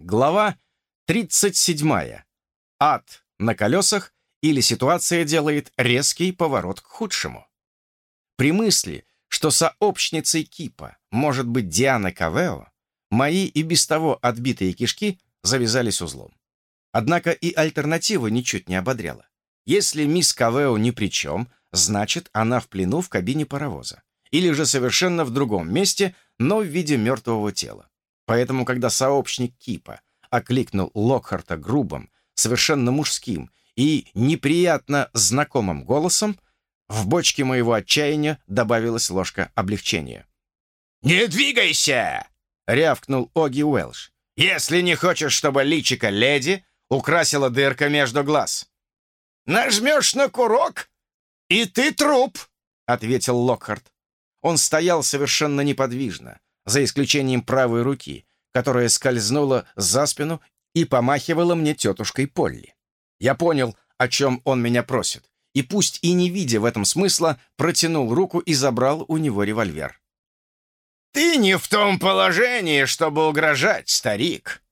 Глава 37. Ад на колесах или ситуация делает резкий поворот к худшему. При мысли, что сообщницей Кипа может быть Диана Кавео, мои и без того отбитые кишки завязались узлом. Однако и альтернатива ничуть не ободряла. Если мисс Кавео ни при чем, значит, она в плену в кабине паровоза. Или же совершенно в другом месте, но в виде мертвого тела. Поэтому, когда сообщник Кипа окликнул Локхарта грубым, совершенно мужским и неприятно знакомым голосом, в бочке моего отчаяния добавилась ложка облегчения. «Не двигайся!» — рявкнул Оги Уэлш. «Если не хочешь, чтобы личико леди украсила дырка между глаз. Нажмешь на курок, и ты труп!» — ответил Локхарт. Он стоял совершенно неподвижно, за исключением правой руки, которая скользнула за спину и помахивала мне тетушкой Полли. Я понял, о чем он меня просит, и пусть и не видя в этом смысла, протянул руку и забрал у него револьвер. «Ты не в том положении, чтобы угрожать, старик!»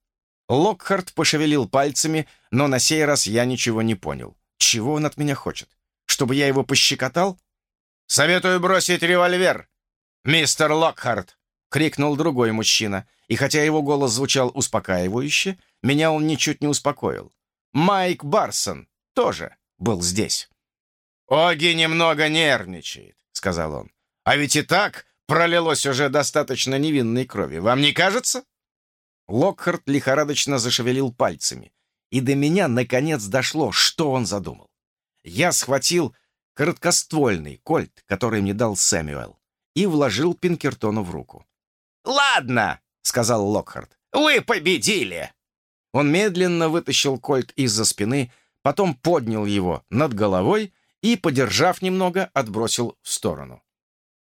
Локхарт пошевелил пальцами, но на сей раз я ничего не понял. Чего он от меня хочет? Чтобы я его пощекотал? «Советую бросить револьвер, мистер Локхарт!» — крикнул другой мужчина, и хотя его голос звучал успокаивающе, меня он ничуть не успокоил. Майк Барсон тоже был здесь. «Оги немного нервничает», — сказал он. «А ведь и так пролилось уже достаточно невинной крови. Вам не кажется?» Локхарт лихорадочно зашевелил пальцами, и до меня наконец дошло, что он задумал. Я схватил короткоствольный кольт, который мне дал Сэмюэл, и вложил Пинкертону в руку. «Ладно», — сказал Локхарт, — «вы победили!» Он медленно вытащил кольт из-за спины, потом поднял его над головой и, подержав немного, отбросил в сторону.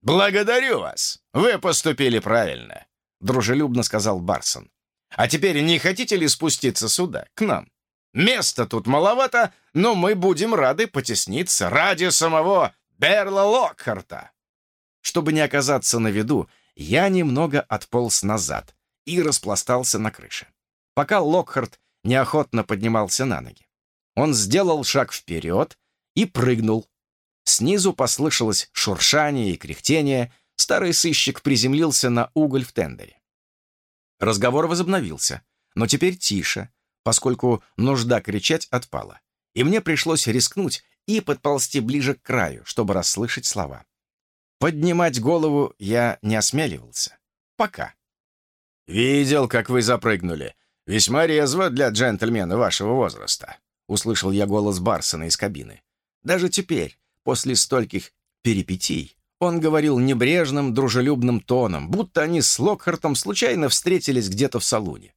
«Благодарю вас! Вы поступили правильно!» — дружелюбно сказал Барсон. «А теперь не хотите ли спуститься сюда, к нам? Места тут маловато, но мы будем рады потесниться ради самого Берла Локхарта!» Чтобы не оказаться на виду, я немного отполз назад и распластался на крыше. Пока Локхарт неохотно поднимался на ноги. Он сделал шаг вперед и прыгнул. Снизу послышалось шуршание и кряхтение, старый сыщик приземлился на уголь в тендере. Разговор возобновился, но теперь тише, поскольку нужда кричать отпала, и мне пришлось рискнуть и подползти ближе к краю, чтобы расслышать слова. Поднимать голову я не осмеливался. Пока. «Видел, как вы запрыгнули. Весьма резво для джентльмена вашего возраста», — услышал я голос Барсона из кабины. Даже теперь, после стольких перипетий, он говорил небрежным, дружелюбным тоном, будто они с Локхартом случайно встретились где-то в салуне.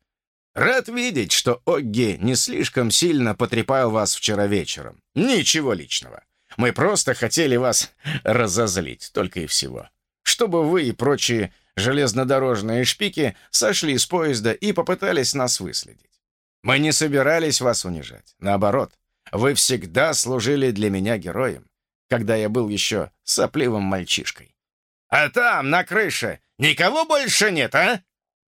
«Рад видеть, что Огги не слишком сильно потрепал вас вчера вечером. Ничего личного. Мы просто хотели вас разозлить, только и всего. Чтобы вы и прочие железнодорожные шпики сошли с поезда и попытались нас выследить. Мы не собирались вас унижать. Наоборот, вы всегда служили для меня героем, когда я был еще сопливым мальчишкой. «А там, на крыше, никого больше нет, а?»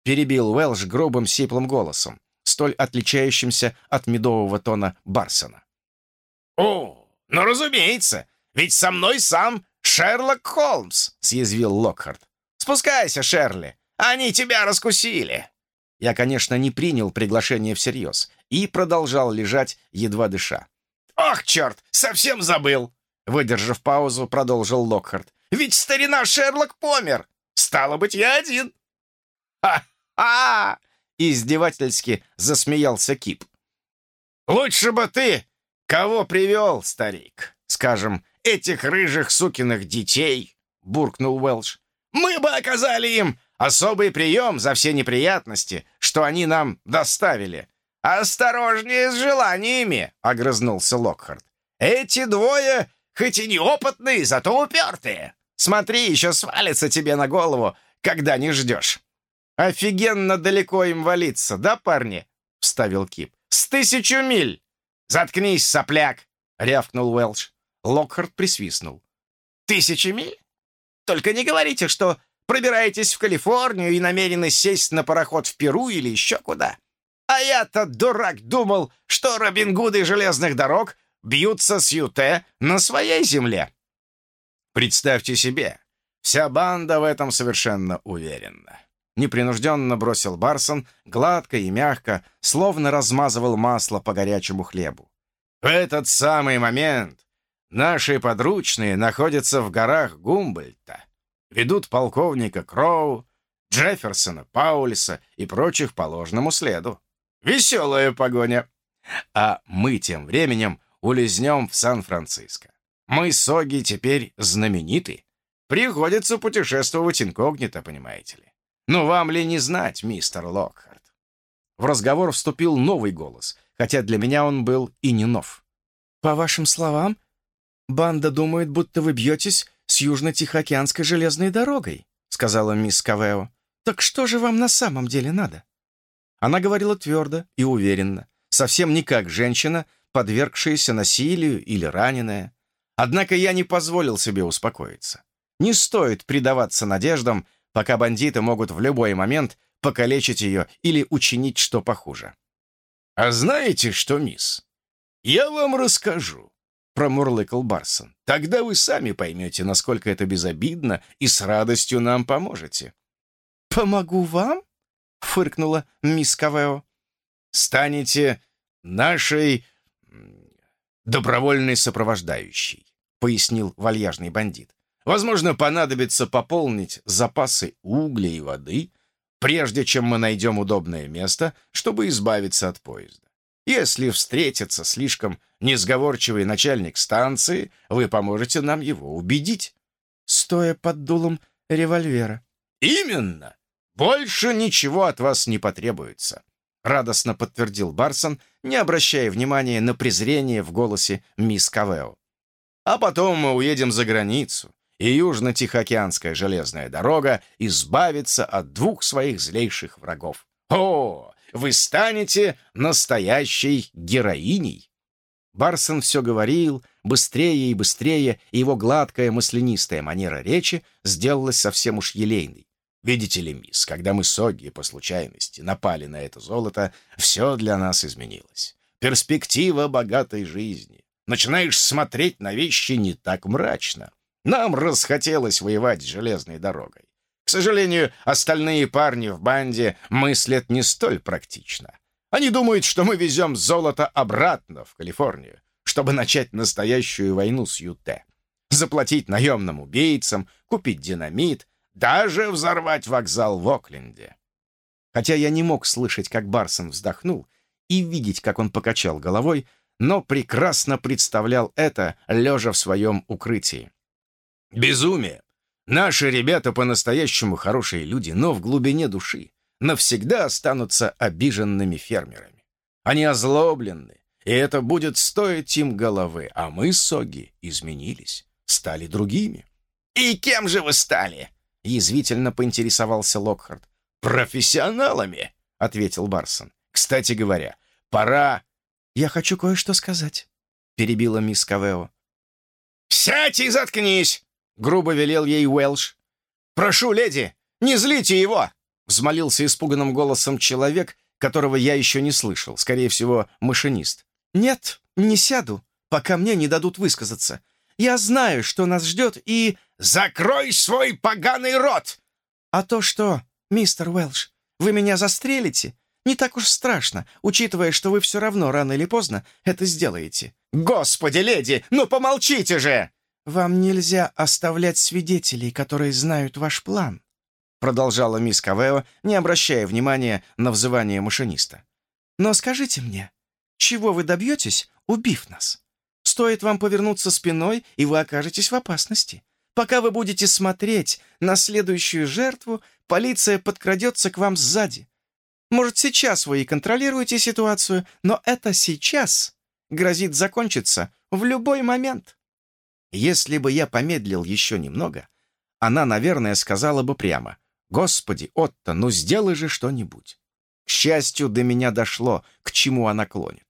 перебил Уэлш грубым сиплым голосом, столь отличающимся от медового тона Барсона. «О, «Ну, разумеется, ведь со мной сам Шерлок Холмс», — съязвил Локхарт. «Спускайся, Шерли, они тебя раскусили». Я, конечно, не принял приглашение всерьез и продолжал лежать, едва дыша. «Ох, черт, совсем забыл!» Выдержав паузу, продолжил Локхарт. «Ведь старина Шерлок помер! Стало быть, я один!» «Ха-ха!» — издевательски засмеялся Кип. «Лучше бы ты «Кого привел, старик? Скажем, этих рыжих сукиных детей?» — буркнул Уэлш. «Мы бы оказали им особый прием за все неприятности, что они нам доставили». «Осторожнее с желаниями!» — огрызнулся Локхард. «Эти двое, хоть и неопытные, зато упертые. Смотри, еще свалится тебе на голову, когда не ждешь». «Офигенно далеко им валиться, да, парни?» — вставил Кип. «С тысячу миль!» «Заткнись, сопляк!» — рявкнул Уэлч. Локхард присвистнул. «Тысячи миль? Только не говорите, что пробираетесь в Калифорнию и намерены сесть на пароход в Перу или еще куда. А я-то, дурак, думал, что Робин Гуды железных дорог бьются с Юте на своей земле. Представьте себе, вся банда в этом совершенно уверена. Непринужденно бросил Барсон, гладко и мягко, словно размазывал масло по горячему хлебу. В этот самый момент наши подручные находятся в горах Гумбольта, ведут полковника Кроу, Джефферсона, Паулиса и прочих по ложному следу. Веселая погоня. А мы тем временем улизнем в Сан-Франциско. Мы с Оги теперь знамениты. Приходится путешествовать инкогнито, понимаете ли. Ну, вам ли не знать, мистер Локхарт? В разговор вступил новый голос, хотя для меня он был и не нов. «По вашим словам, банда думает, будто вы бьетесь с Южно-Тихоокеанской железной дорогой», сказала мисс Кавео. «Так что же вам на самом деле надо?» Она говорила твердо и уверенно, совсем не как женщина, подвергшаяся насилию или раненая. Однако я не позволил себе успокоиться. Не стоит предаваться надеждам, пока бандиты могут в любой момент покалечить ее или учинить что похуже. «А знаете что, мисс? Я вам расскажу», — промурлыкал Барсон. «Тогда вы сами поймете, насколько это безобидно, и с радостью нам поможете». «Помогу вам?» — фыркнула мисс Кавео. «Станете нашей добровольной сопровождающей», — пояснил вальяжный бандит. «Возможно, понадобится пополнить запасы угля и воды, прежде чем мы найдем удобное место, чтобы избавиться от поезда. Если встретится слишком несговорчивый начальник станции, вы поможете нам его убедить». «Стоя под дулом револьвера». «Именно! Больше ничего от вас не потребуется», — радостно подтвердил Барсон, не обращая внимания на презрение в голосе мисс Кавео. «А потом мы уедем за границу, и Южно-Тихоокеанская железная дорога избавится от двух своих злейших врагов. О, вы станете настоящей героиней!» Барсон все говорил, быстрее и быстрее, и его гладкая маслянистая манера речи сделалась совсем уж елейной. Видите ли, мисс, когда мы с Огги по случайности напали на это золото, все для нас изменилось. Перспектива богатой жизни. Начинаешь смотреть на вещи не так мрачно. Нам расхотелось воевать с железной дорогой. К сожалению, остальные парни в банде мыслят не столь практично. Они думают, что мы везем золото обратно в Калифорнию, чтобы начать настоящую войну с ЮТ. Заплатить наемным убийцам, купить динамит, даже взорвать вокзал в Окленде. Хотя я не мог слышать, как Барсон вздохнул, и видеть, как он покачал головой, но прекрасно представлял это, лежа в своем укрытии. Безумие! Наши ребята по-настоящему хорошие люди, но в глубине души навсегда останутся обиженными фермерами. Они озлоблены, и это будет стоить им головы, а мы, Соги, изменились, стали другими. «И кем же вы стали?» — язвительно поинтересовался Локхард. «Профессионалами!» — ответил Барсон. «Кстати говоря, пора...» «Я хочу кое-что сказать», — перебила мисс Кавео. «Сядь и заткнись!» — грубо велел ей Уэлш. «Прошу, леди, не злите его!» — взмолился испуганным голосом человек, которого я еще не слышал, скорее всего, машинист. «Нет, не сяду, пока мне не дадут высказаться. Я знаю, что нас ждет, и...» «Закрой свой поганый рот!» «А то что, мистер Уэлш, вы меня застрелите? Не так уж страшно, учитывая, что вы все равно рано или поздно это сделаете». «Господи, леди, ну помолчите же!» «Вам нельзя оставлять свидетелей, которые знают ваш план», продолжала мисс Кавео, не обращая внимания на взывание машиниста. «Но скажите мне, чего вы добьетесь, убив нас? Стоит вам повернуться спиной, и вы окажетесь в опасности. Пока вы будете смотреть на следующую жертву, полиция подкрадется к вам сзади. Может, сейчас вы и контролируете ситуацию, но это сейчас грозит закончиться в любой момент. Если бы я помедлил еще немного, она, наверное, сказала бы прямо, «Господи, Отто, ну сделай же что-нибудь». К счастью, до меня дошло, к чему она клонит.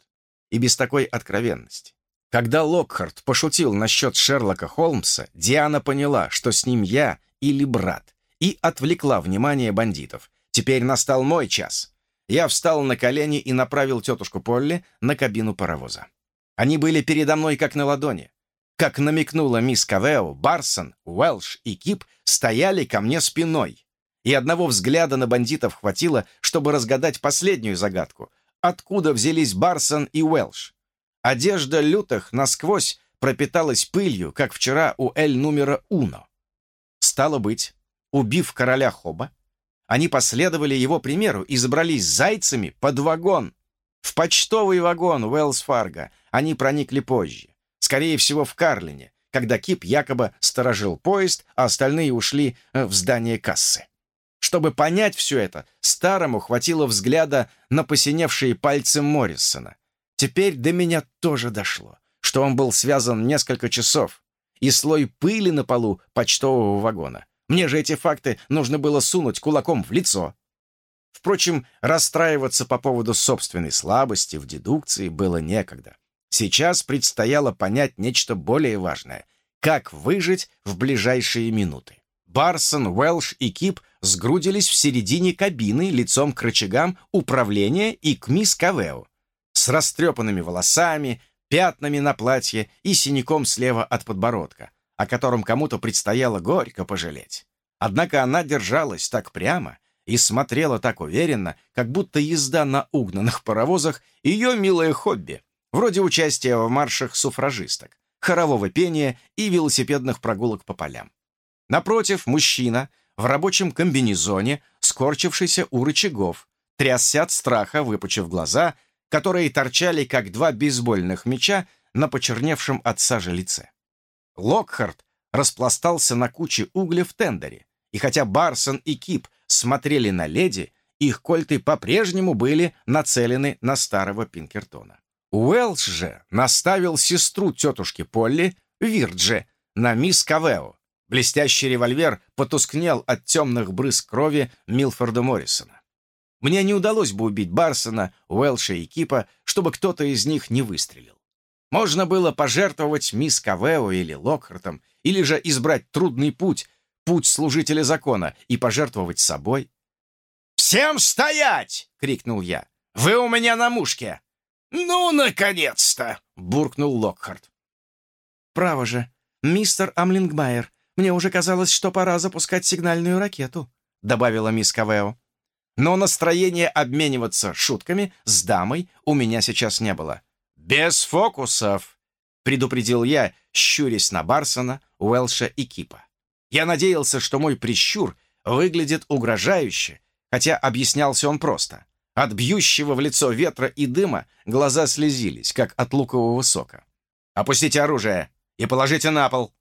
И без такой откровенности. Когда Локхарт пошутил насчет Шерлока Холмса, Диана поняла, что с ним я или брат, и отвлекла внимание бандитов. Теперь настал мой час. я встал на колени и направил тетушку Полли на кабину паровоза. Они были передо мной как на ладони. Как намекнула мисс Кавео, Барсон, Уэлш и Кип стояли ко мне спиной. И одного взгляда на бандитов хватило, чтобы разгадать последнюю загадку. Откуда взялись Барсон и Уэлш? Одежда лютых насквозь пропиталась пылью, как вчера у Эль номера Уно. Стало быть, убив короля Хоба, они последовали его примеру и забрались зайцами под вагон. В почтовый вагон Уэллс Фарго они проникли позже. Скорее всего, в Карлине, когда Кип якобы сторожил поезд, а остальные ушли э, в здание кассы. Чтобы понять все это, старому хватило взгляда на посиневшие пальцы Моррисона. Теперь до меня тоже дошло, что он был связан несколько часов, и слой пыли на полу почтового вагона. Мне же эти факты нужно было сунуть кулаком в лицо. Впрочем, расстраиваться по поводу собственной слабости в дедукции было некогда. Сейчас предстояло понять нечто более важное — как выжить в ближайшие минуты. Барсон, Уэлш и Кип сгрудились в середине кабины лицом к рычагам управления и к мисс Кавео, с растрепанными волосами, пятнами на платье и синяком слева от подбородка, о котором кому-то предстояло горько пожалеть. Однако она держалась так прямо и смотрела так уверенно, как будто езда на угнанных паровозах — ее милое хобби, вроде участия в маршах суфражисток, хорового пения и велосипедных прогулок по полям. Напротив, мужчина в рабочем комбинезоне, скорчившийся у рычагов, трясся от страха, выпучив глаза, которые торчали, как два бейсбольных мяча на почерневшем от сажи лице. Локхард распластался на куче угля в тендере, и хотя Барсон и Кип смотрели на леди, их кольты по-прежнему были нацелены на старого Пинкертона. Уэлш же наставил сестру тетушки Полли, Вирдже, на мисс Кавео. Блестящий револьвер потускнел от темных брызг крови Милфорда Моррисона. Мне не удалось бы убить Барсона, Уэлша и Кипа, чтобы кто-то из них не выстрелил. Можно было пожертвовать мисс Кавео или Локхартом, или же избрать трудный путь, путь служителя закона, и пожертвовать собой. «Всем стоять!» — крикнул я. «Вы у меня на мушке!» «Ну, наконец-то!» — буркнул Локхарт. «Право же, мистер Амлингмайер, мне уже казалось, что пора запускать сигнальную ракету», — добавила мисс Кавео. Но настроения обмениваться шутками с дамой у меня сейчас не было. «Без фокусов!» — предупредил я, щурясь на Барсона, Уэлша и Кипа. Я надеялся, что мой прищур выглядит угрожающе, хотя объяснялся он просто. От бьющего в лицо ветра и дыма глаза слезились, как от лукового сока. «Опустите оружие и положите на пол!»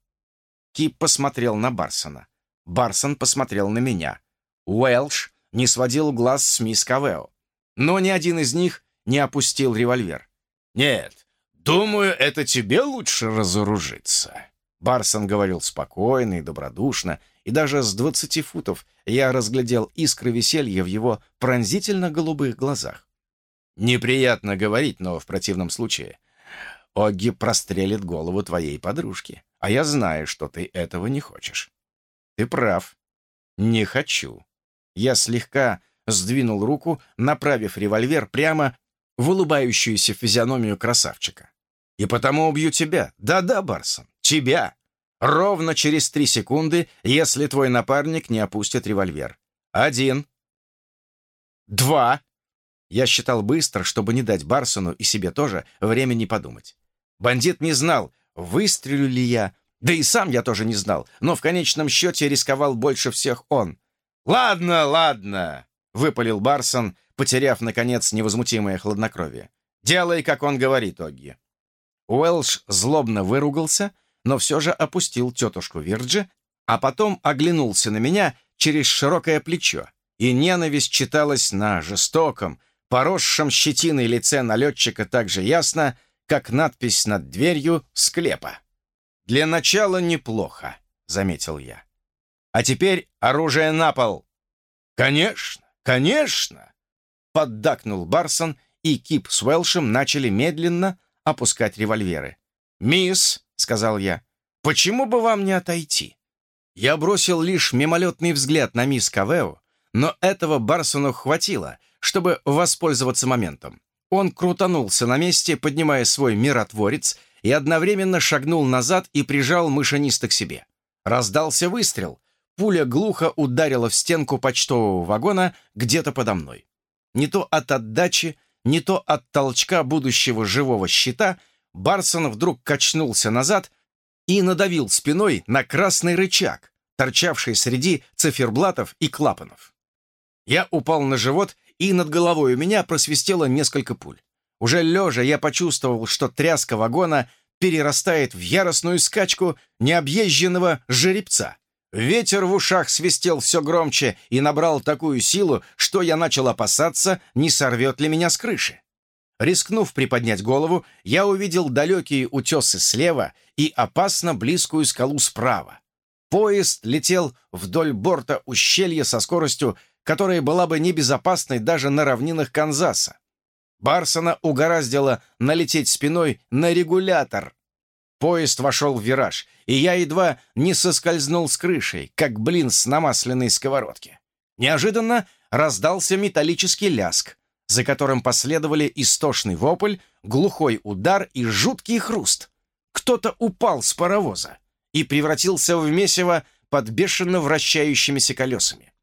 Кип посмотрел на Барсона. Барсон посмотрел на меня. Уэлш не сводил глаз с мисс Кавео. Но ни один из них не опустил револьвер. «Нет, думаю, это тебе лучше разоружиться», Барсон говорил спокойно и добродушно, и даже с двадцати футов я разглядел искры веселья в его пронзительно-голубых глазах. Неприятно говорить, но в противном случае Огги прострелит голову твоей подружки, а я знаю, что ты этого не хочешь. Ты прав. Не хочу. Я слегка сдвинул руку, направив револьвер прямо в улыбающуюся физиономию красавчика. И потому убью тебя. Да-да, Барсон, тебя. Ровно через три секунды, если твой напарник не опустит револьвер. Один. Два. Я считал быстро, чтобы не дать Барсону и себе тоже времени подумать. Бандит не знал, выстрелю ли я, да и сам я тоже не знал, но в конечном счете рисковал больше всех он. «Ладно, ладно», — выпалил Барсон, потеряв, наконец, невозмутимое хладнокровие. «Делай, как он говорит, Огги». Уэлш злобно выругался, но все же опустил тетушку Вирджи, а потом оглянулся на меня через широкое плечо, и ненависть читалась на жестоком, поросшем щетиной лице налетчика так же ясно, как надпись над дверью склепа. «Для начала неплохо», — заметил я. «А теперь оружие на пол». «Конечно, конечно!» — поддакнул Барсон, и Кип с Уэлшем начали медленно опускать револьверы. «Мисс», — сказал я, — «почему бы вам не отойти?» Я бросил лишь мимолетный взгляд на мисс Кавео, но этого Барсону хватило, чтобы воспользоваться моментом. Он крутанулся на месте, поднимая свой миротворец, и одновременно шагнул назад и прижал машиниста к себе. Раздался выстрел. Пуля глухо ударила в стенку почтового вагона где-то подо мной. Не то от отдачи, не то от толчка будущего живого щита Барсон вдруг качнулся назад и надавил спиной на красный рычаг, торчавший среди циферблатов и клапанов. Я упал на живот, и над головой у меня просвистело несколько пуль. Уже лежа я почувствовал, что тряска вагона перерастает в яростную скачку необъезженного жеребца. Ветер в ушах свистел все громче и набрал такую силу, что я начал опасаться, не сорвет ли меня с крыши. Рискнув приподнять голову, я увидел далекие утесы слева и опасно близкую скалу справа. Поезд летел вдоль борта ущелья со скоростью, которая была бы небезопасной даже на равнинах Канзаса. Барсона угораздило налететь спиной на регулятор. Поезд вошел в вираж, и я едва не соскользнул с крышей, как блин с намасленной сковородки. Неожиданно раздался металлический ляск, за которым последовали истошный вопль, глухой удар и жуткий хруст. Кто-то упал с паровоза и превратился в месиво под бешено вращающимися колесами.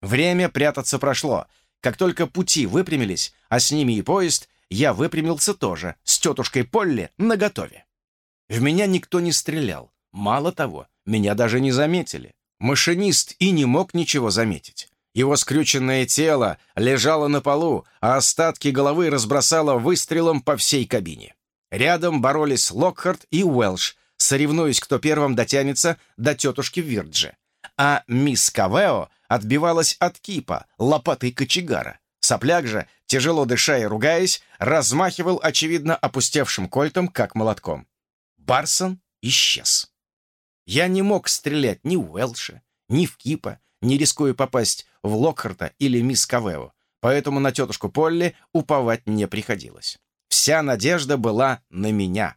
Время прятаться прошло. Как только пути выпрямились, а с ними и поезд, я выпрямился тоже, с тетушкой Полли наготове. В меня никто не стрелял. Мало того, меня даже не заметили. Машинист и не мог ничего заметить. Его скрюченное тело лежало на полу, а остатки головы разбросало выстрелом по всей кабине. Рядом боролись Локхарт и Уэлш, соревнуясь, кто первым дотянется до тетушки Вирджи. А мисс Кавео отбивалась от кипа, лопатой кочегара. Сопляк же, тяжело дыша и ругаясь, размахивал, очевидно, опустевшим кольтом, как молотком. Барсон исчез. Я не мог стрелять ни в Уэлша, ни в Кипа, не рискуя попасть в Локхарта или мисс Кавео, поэтому на тетушку Полли уповать не приходилось. Вся надежда была на меня.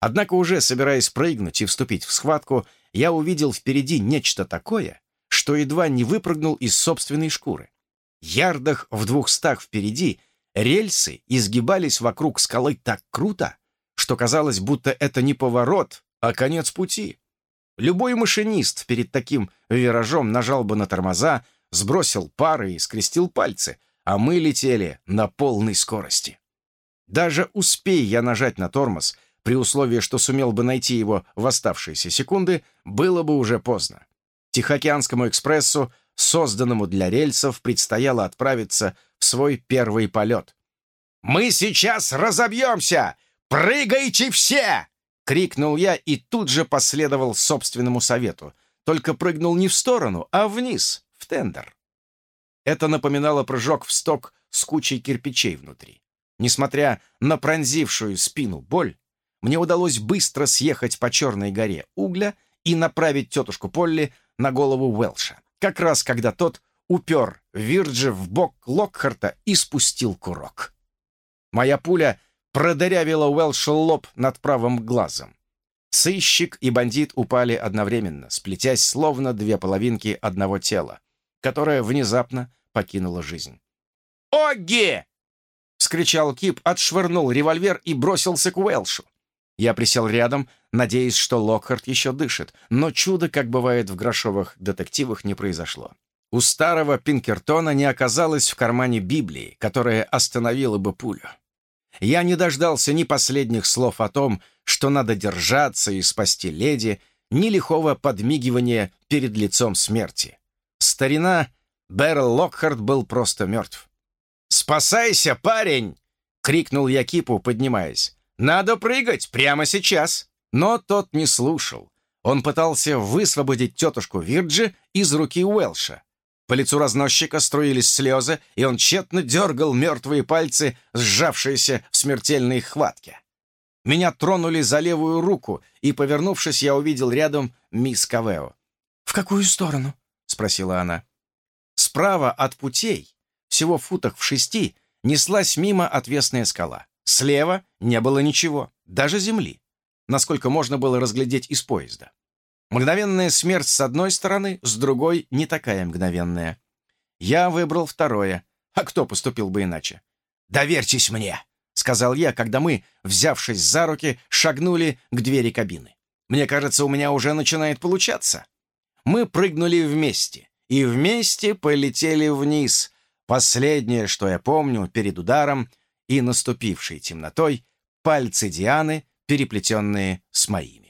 Однако уже собираясь прыгнуть и вступить в схватку, я увидел впереди нечто такое, что едва не выпрыгнул из собственной шкуры. Ярдах в двухстах впереди рельсы изгибались вокруг скалы так круто, что казалось, будто это не поворот, а конец пути. Любой машинист перед таким виражом нажал бы на тормоза, сбросил пары и скрестил пальцы, а мы летели на полной скорости. Даже успей я нажать на тормоз, при условии, что сумел бы найти его в оставшиеся секунды, было бы уже поздно. Тихоокеанскому экспрессу, созданному для рельсов, предстояло отправиться в свой первый полет. «Мы сейчас разобьемся! Прыгайте все!» Крикнул я и тут же последовал собственному совету. Только прыгнул не в сторону, а вниз, в тендер. Это напоминало прыжок в сток с кучей кирпичей внутри. Несмотря на пронзившую спину боль, мне удалось быстро съехать по Черной горе угля и направить тетушку Полли на голову Уэлша, как раз когда тот упер Вирджи в бок Локхарта и спустил курок. Моя пуля продырявила Уэлша лоб над правым глазом. Сыщик и бандит упали одновременно, сплетясь словно две половинки одного тела, которое внезапно покинуло жизнь. «Огги!» — вскричал Кип, отшвырнул револьвер и бросился к Уэлшу. Я присел рядом, надеясь, что Локхарт еще дышит, но чудо, как бывает в грошовых детективах, не произошло. У старого Пинкертона не оказалось в кармане Библии, которая остановила бы пулю. Я не дождался ни последних слов о том, что надо держаться и спасти леди, ни лихого подмигивания перед лицом смерти. Старина Берл Локхарт был просто мертв. «Спасайся, парень!» — крикнул я Кипу, поднимаясь. «Надо прыгать прямо сейчас!» Но тот не слушал. Он пытался высвободить тетушку Вирджи из руки Уэлша. По лицу разносчика струились слезы, и он тщетно дергал мертвые пальцы, сжавшиеся в смертельной хватке. Меня тронули за левую руку, и, повернувшись, я увидел рядом мисс Кавео. «В какую сторону?» — спросила она. Справа от путей, всего в футах в шести, неслась мимо отвесная скала. Слева не было ничего, даже земли, насколько можно было разглядеть из поезда. Мгновенная смерть с одной стороны, с другой не такая мгновенная. Я выбрал второе. А кто поступил бы иначе? «Доверьтесь мне», — сказал я, когда мы, взявшись за руки, шагнули к двери кабины. «Мне кажется, у меня уже начинает получаться». Мы прыгнули вместе, и вместе полетели вниз. Последнее, что я помню перед ударом и наступившей темнотой, пальцы Дианы, переплетенные с моими.